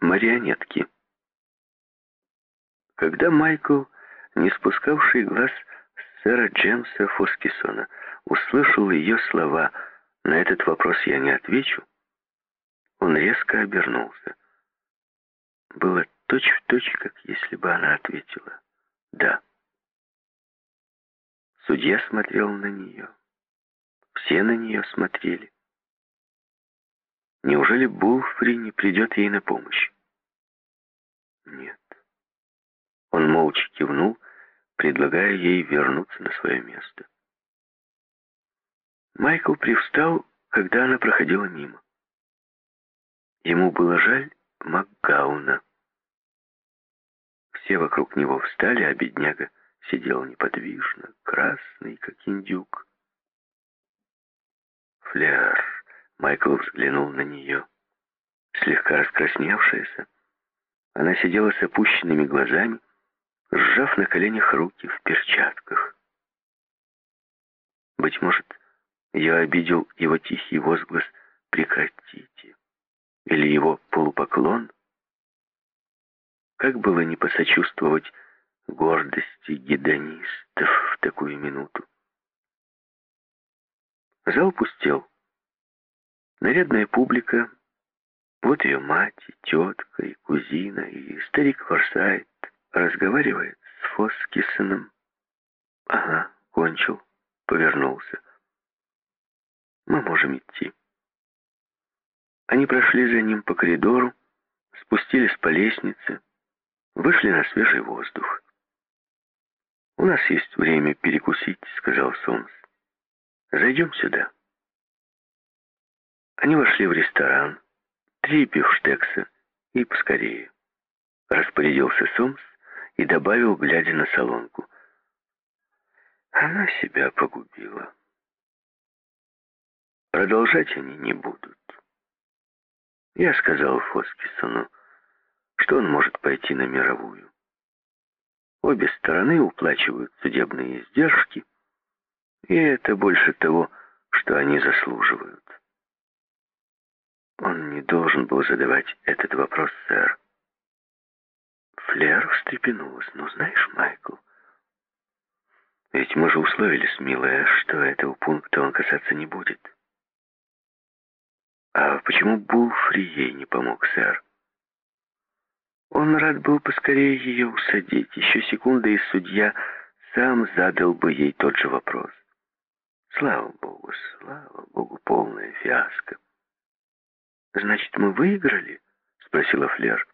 Марионетки. Когда Майкл, не спускавший глаз с сэра Джемса Фоскисона, услышал ее слова «На этот вопрос я не отвечу», он резко обернулся. Было точь-в-точь, точь, как если бы она ответила «да». Судья смотрел на нее. Все на нее смотрели. Неужели Булфри не придет ей на помощь? Нет. Он молча кивнул, предлагая ей вернуться на свое место. Майкл привстал, когда она проходила мимо. Ему было жаль Макгауна. Все вокруг него встали, а бедняга сидел неподвижно, красный, как индюк. Фляр. Майкл взглянул на нее. Слегка раскрасневшаяся, она сидела с опущенными глазами, сжав на коленях руки в перчатках. Быть может, я обидел его тихий возглас «прекратите» или его полупоклон. Как было не посочувствовать гордости гедонистов в такую минуту? Зал пустел. Нарядная публика, вот ее мать, и тетка, и кузина, и старик Форсайт разговаривает с Фоскисоном. Ага, кончил, повернулся. Мы можем идти. Они прошли за ним по коридору, спустились по лестнице, вышли на свежий воздух. «У нас есть время перекусить», — сказал Сомс. «Зайдем сюда». Они вошли в ресторан, три бифштекса и поскорее. Распорядился Сомс и добавил, глядя на солонку. Она себя погубила. Продолжать они не будут. Я сказал Фоскисону, что он может пойти на мировую. Обе стороны уплачивают судебные издержки, и это больше того, что они заслуживают. Он не должен был задавать этот вопрос, сэр. Флер встрепенулась. «Ну, знаешь, Майкл, ведь мы же условились, милая, что этого пункта он касаться не будет». «А почему Булфри ей не помог, сэр?» Он рад был поскорее ее усадить. Еще секунда, и судья сам задал бы ей тот же вопрос. Слава богу, слава богу, полная фиаско. «Значит, мы выиграли?» — спросила Флер.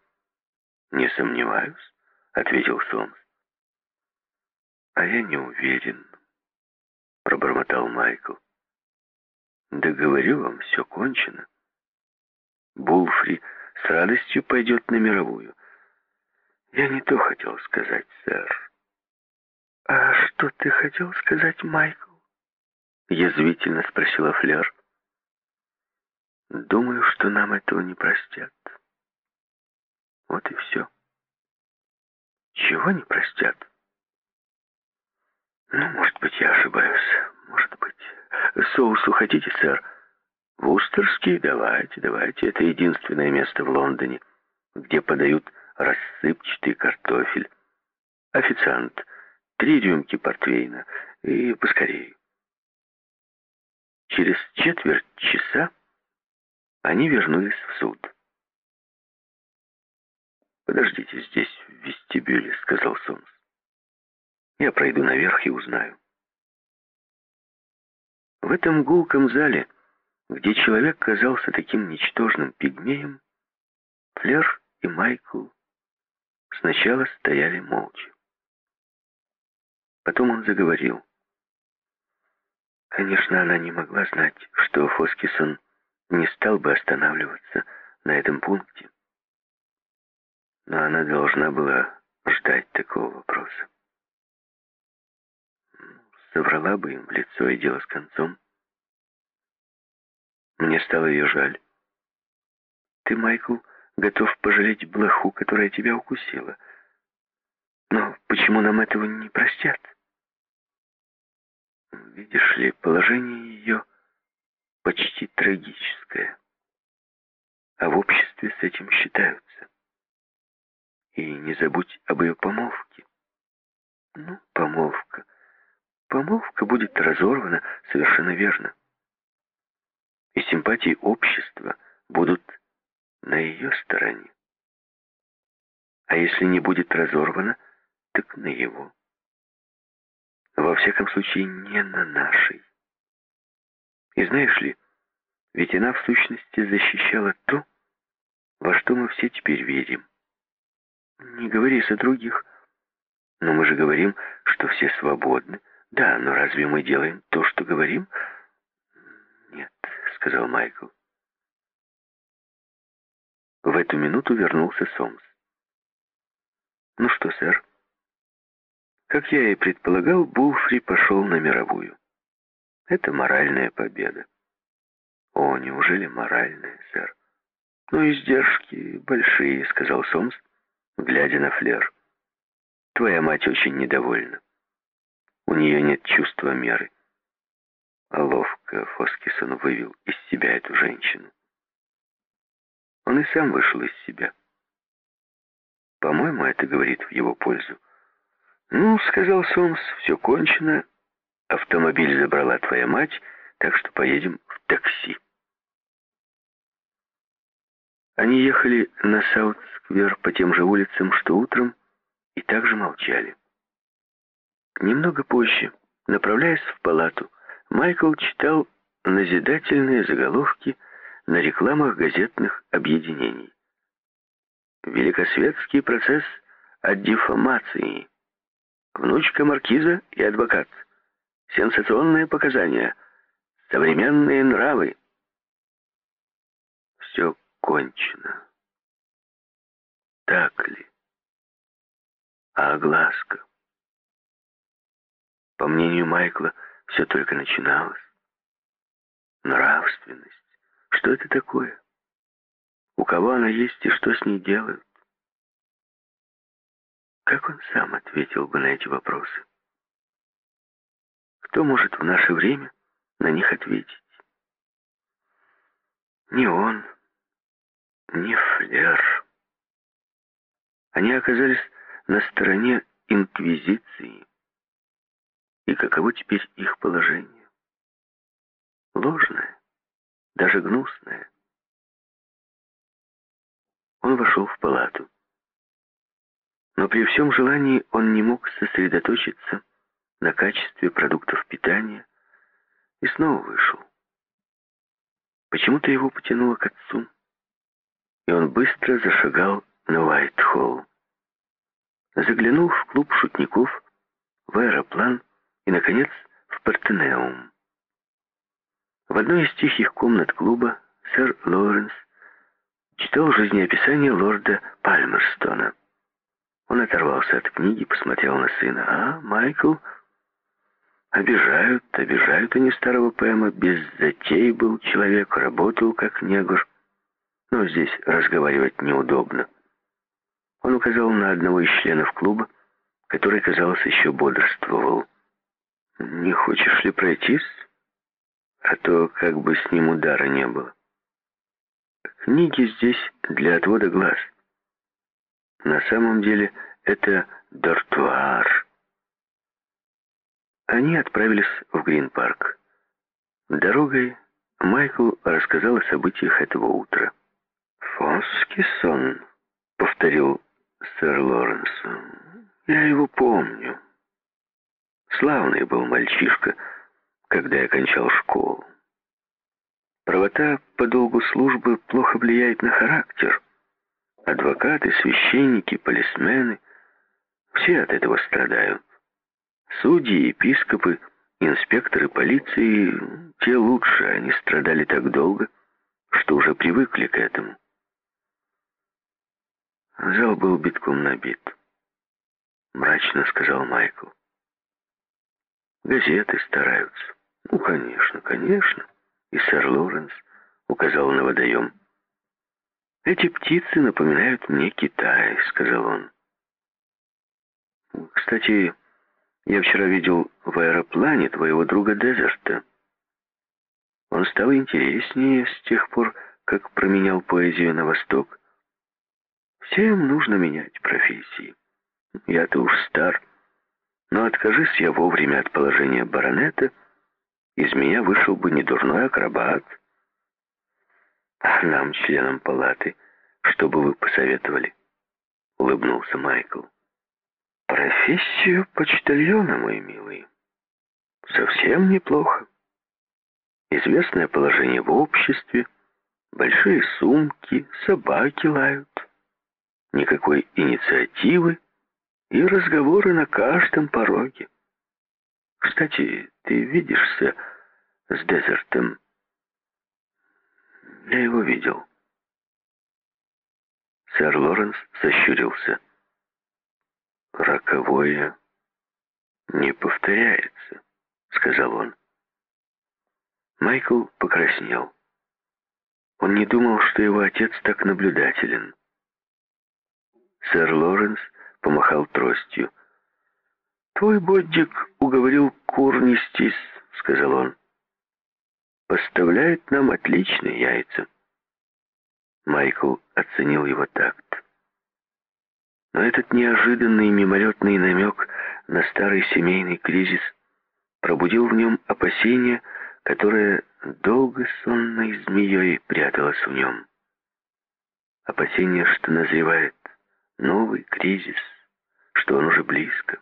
«Не сомневаюсь», — ответил Сомс. «А я не уверен», — пробормотал Майкл. «Да говорю вам, все кончено. Булфри с радостью пойдет на мировую. Я не то хотел сказать, сэр». «А что ты хотел сказать, Майкл?» — язвительно спросила Флер. Думаю, что нам этого не простят. Вот и все. Чего не простят? Ну, может быть, я ошибаюсь. Может быть. Соусу хотите, сэр? Вустерский? Давайте, давайте. Это единственное место в Лондоне, где подают рассыпчатый картофель. Официант. Три рюмки портвейна. И поскорее. Через четверть часа они вернулись в суд. «Подождите здесь, в вестибюле», — сказал Сомс. «Я пройду наверх и узнаю». В этом гулком зале, где человек казался таким ничтожным пигмеем, Флер и Майкл сначала стояли молча. Потом он заговорил. Конечно, она не могла знать, что Фоскисон не стал бы останавливаться на этом пункте. Но она должна была ждать такого вопроса. Соврала бы им в лицо и дело с концом. Мне стало ее жаль. Ты, Майкл, готов пожалеть блоху, которая тебя укусила. Но почему нам этого не простят? Видишь ли, положение ее почти трагическое. А в обществе с этим считаются. И не забудь об ее помолвке. Ну, помолвка. Помолвка будет разорвана совершенно верно. И симпатии общества будут на ее стороне. А если не будет разорвана, так на его. Во всяком случае, не на нашей. И знаешь ли, ведь она в сущности защищала то, во что мы все теперь верим. Не говори за других. Но мы же говорим, что все свободны. Да, но разве мы делаем то, что говорим? Нет, сказал Майкл. В эту минуту вернулся Сомс. Ну что, сэр? Как я и предполагал, Булфри пошел на мировую. Это моральная победа. О, неужели моральная, сэр? Ну, издержки большие, сказал Сомс, глядя на Флер. Твоя мать очень недовольна. У нее нет чувства меры. Ловко Фоскисон вывел из себя эту женщину. Он и сам вышел из себя. По-моему, это говорит в его пользу. «Ну, — сказал Сомс, — все кончено. Автомобиль забрала твоя мать, так что поедем в такси». Они ехали на Саут-сквер по тем же улицам, что утром, и также молчали. Немного позже, направляясь в палату, Майкл читал назидательные заголовки на рекламах газетных объединений. Великосветский процесс о дефамации. Внучка маркиза и адвокат. Сенсационные показания. Современные нравы. Все кончено. Так ли? А огласка? По мнению Майкла, все только начиналось. Нравственность. Что это такое? У кого она есть и что с ней делают? Как он сам ответил бы на эти вопросы? Кто может в наше время на них ответить? Не он, не Флер. Они оказались на стороне Инквизиции. И каково теперь их положение? Ложное, даже гнусное. Он вошел в палату. Но при всем желании он не мог сосредоточиться на качестве продуктов питания и снова вышел. Почему-то его потянуло к отцу, и он быстро зашагал на Уайт-Холл. Заглянул в клуб шутников, в аэроплан и, наконец, в Партенеум. В одной из тихих комнат клуба сэр Лоуренс читал жизнеописание лорда Пальмерстона. Он оторвался от книги, посмотрел на сына. «А, Майкл, обижают, обижают они старого Пэма. Без затей был человек, работал как негр. Но здесь разговаривать неудобно». Он указал на одного из членов клуба, который, казалось, еще бодрствовал. «Не хочешь ли пройтись? А то как бы с ним удара не было». Книги здесь для отвода глаз. На самом деле это дортуар. Они отправились в Грин-парк. Дорогой Майкл рассказал о событиях этого утра. «Фоскисон», — повторил сэр Лоренс. «Я его помню. Славный был мальчишка, когда я кончал школу. Правота по долгу службы плохо влияет на характер. Адвокаты, священники, полисмены — все от этого страдают. Судьи, епископы, инспекторы полиции — те лучше, они страдали так долго, что уже привыкли к этому. Зал был битком набит. Мрачно сказал Майкл. Газеты стараются. Ну, конечно, конечно и сэр Лоренс указал на водоем. «Эти птицы напоминают мне Китай», — сказал он. «Кстати, я вчера видел в аэроплане твоего друга Дезерта. Он стал интереснее с тех пор, как променял поэзию на восток. Всем нужно менять профессии. Я-то уж стар, но откажись я вовремя от положения баронета, из меня вышел бы не дурной акробат. А нам, членам палаты, что бы вы посоветовали? Улыбнулся Майкл. Профессию почтальона, мой милый. Совсем неплохо. Известное положение в обществе, большие сумки, собаки лают. Никакой инициативы и разговоры на каждом пороге. Кстати, ты видишься с Дезертом? Я его видел. Сэр Лоренс сощурился. «Роковое не повторяется», — сказал он. Майкл покраснел. Он не думал, что его отец так наблюдателен. Сэр Лоренс помахал тростью. «Твой боддик уговорил кур нестись», — сказал он. «Поставляет нам отличные яйца». Майкл оценил его такт. Но этот неожиданный мимолетный намек на старый семейный кризис пробудил в нем опасение, которое долго сонной змеей пряталось в нем. Опасение, что назревает новый кризис, что он уже близко.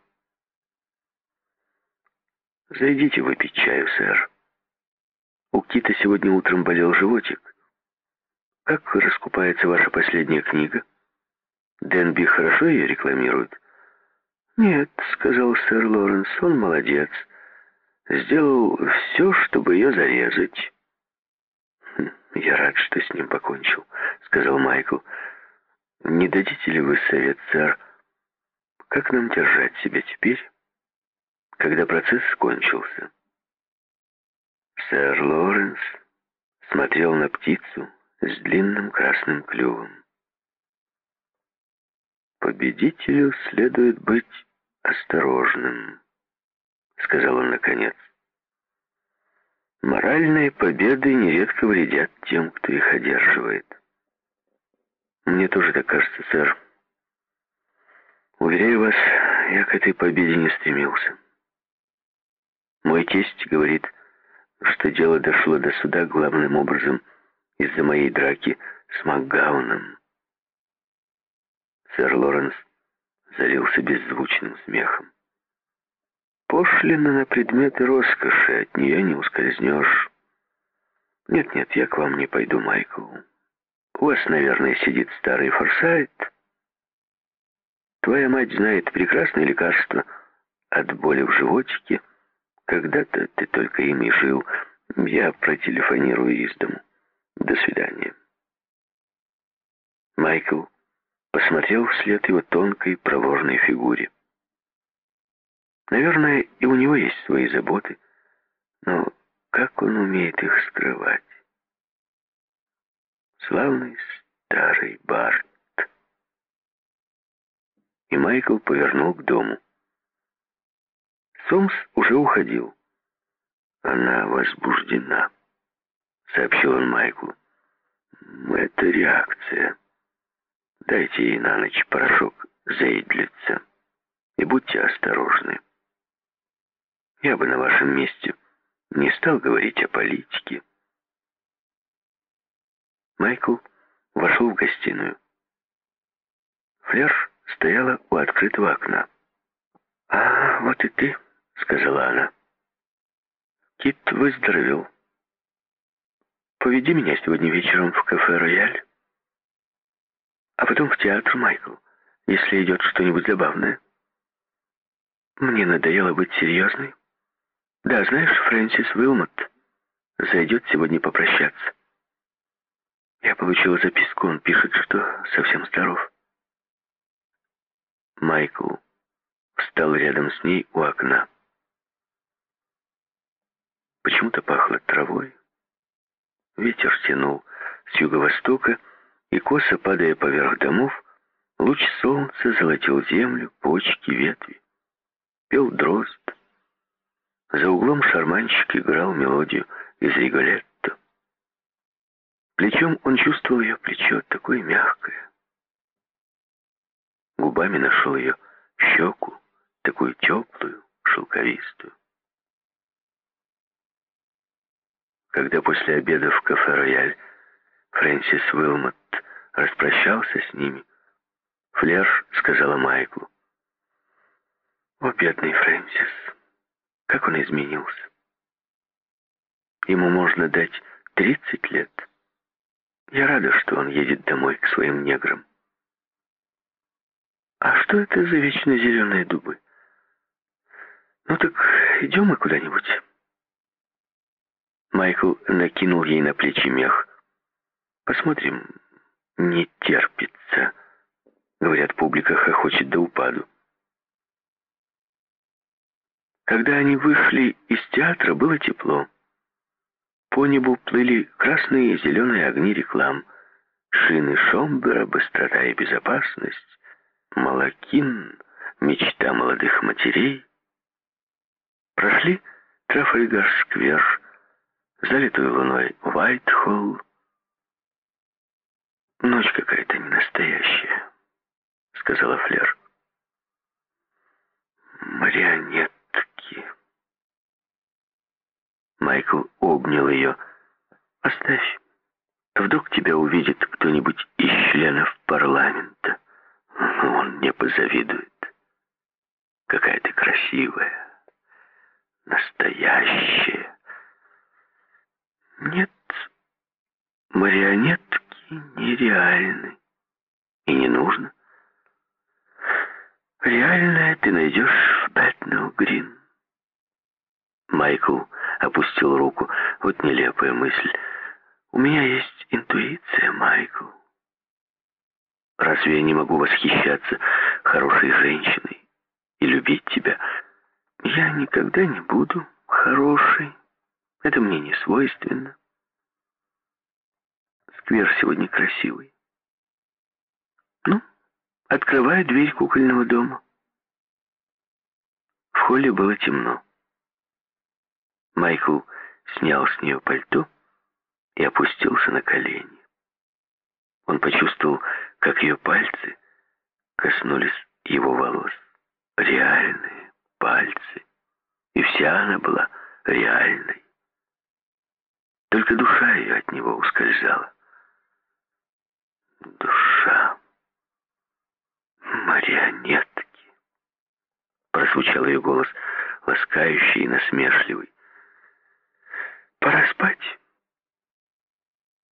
«Зайдите выпить чаю, сэр. У Кита сегодня утром болел животик. Как раскупается ваша последняя книга? Денби хорошо ее рекламирует?» «Нет», — сказал сэр Лоренс, — «он молодец. Сделал все, чтобы ее зарезать». «Хм, «Я рад, что с ним покончил», — сказал Майкл. Не дадите ли вы совет, сэр, как нам держать себя теперь, когда процесс кончился? Сэр Лоренс смотрел на птицу с длинным красным клювом. «Победителю следует быть осторожным», — сказал он наконец. «Моральные победы нередко вредят тем, кто их одерживает». Мне тоже так кажется, сэр. Уверяю вас, я к этой победе не стремился. Мой тесть говорит, что дело дошло до суда главным образом из-за моей драки с Макгауном. Сэр Лоренс залился беззвучным смехом. Пошлина на предметы роскоши, от нее не ускользнешь. Нет-нет, я к вам не пойду, Майкл. У вас, наверное, сидит старый форсайт. Твоя мать знает прекрасное лекарство от боли в животике. Когда-то ты только им и жил. Я протелефонирую из дому. До свидания. Майкл посмотрел вслед его тонкой проворной фигуре. Наверное, и у него есть свои заботы, но как он умеет их скрывать? Славный старый Барт. И Майкл повернул к дому. Сомс уже уходил. Она возбуждена, сообщил он Майклу. Это реакция. Дайте ей на ночь порошок заидлиться. И будьте осторожны. Я бы на вашем месте не стал говорить о политике. Майкл вошел в гостиную. Флер стояла у открытого окна. «А, вот и ты», — сказала она. «Кит выздоровел. Поведи меня сегодня вечером в кафе «Рояль». А потом в театр, Майкл, если идет что-нибудь забавное. Мне надоело быть серьезной. Да, знаешь, Фрэнсис Уилмот зайдет сегодня попрощаться. Я получила записку, он пишет, что совсем здоров. Майкл встал рядом с ней у окна. Почему-то пахло травой. Ветер тянул с юго-востока, и косо падая поверх домов, луч солнца золотил землю, почки, ветви. Пел дрозд. За углом шарманщик играл мелодию из Риголет. Плечом он чувствовал ее плечо, такое мягкое, губами нашел ее щеку, такую теплую, шелковистую. Когда после обеда в кафе «Рояль» Фрэнсис Уилмот распрощался с ними, Флерш сказала Майклу, «О, бедный Фрэнсис, как он изменился! Ему можно дать 30 лет. Я рада, что он едет домой к своим неграм. А что это за вечно зеленые дубы? Ну так идем мы куда-нибудь. Майкл накинул ей на плечи мех. Посмотрим, не терпится. Говорят, публика хохочет до упаду. Когда они вышли из театра, было тепло. По небу плыли красные и зеленые огни реклам. Шины Шомбера, быстрота и безопасность. Малакин, мечта молодых матерей. Прошли Трафальгар-сквер, залитую луной Уайтхолл. «Ночь какая-то не настоящая», — сказала Флер. «Марионетки». Майкл обнял ее. «Оставь. Вдруг тебя увидит кто-нибудь из членов парламента. Он не позавидует. Какая ты красивая» настоящее. Нет, марионетки нереальны. И не нужно. Реальное ты найдешь в Бэтнелл Грин. Майкл опустил руку. Вот нелепая мысль. У меня есть интуиция, Майкл. Разве я не могу восхищаться хорошей женщиной и любить тебя, я никогда не буду хорошей. Это мне не свойственно. Сквер сегодня красивый. Ну, открываю дверь кукольного дома. В холле было темно. Майкл снял с нее пальто и опустился на колени. Он почувствовал, как ее пальцы коснулись его волос. Реальные пальцы, и вся она была реальной. Только душа ее от него ускользала. Душа марионетки. Прозвучал ее голос, ласкающий и насмешливый. Пора спать.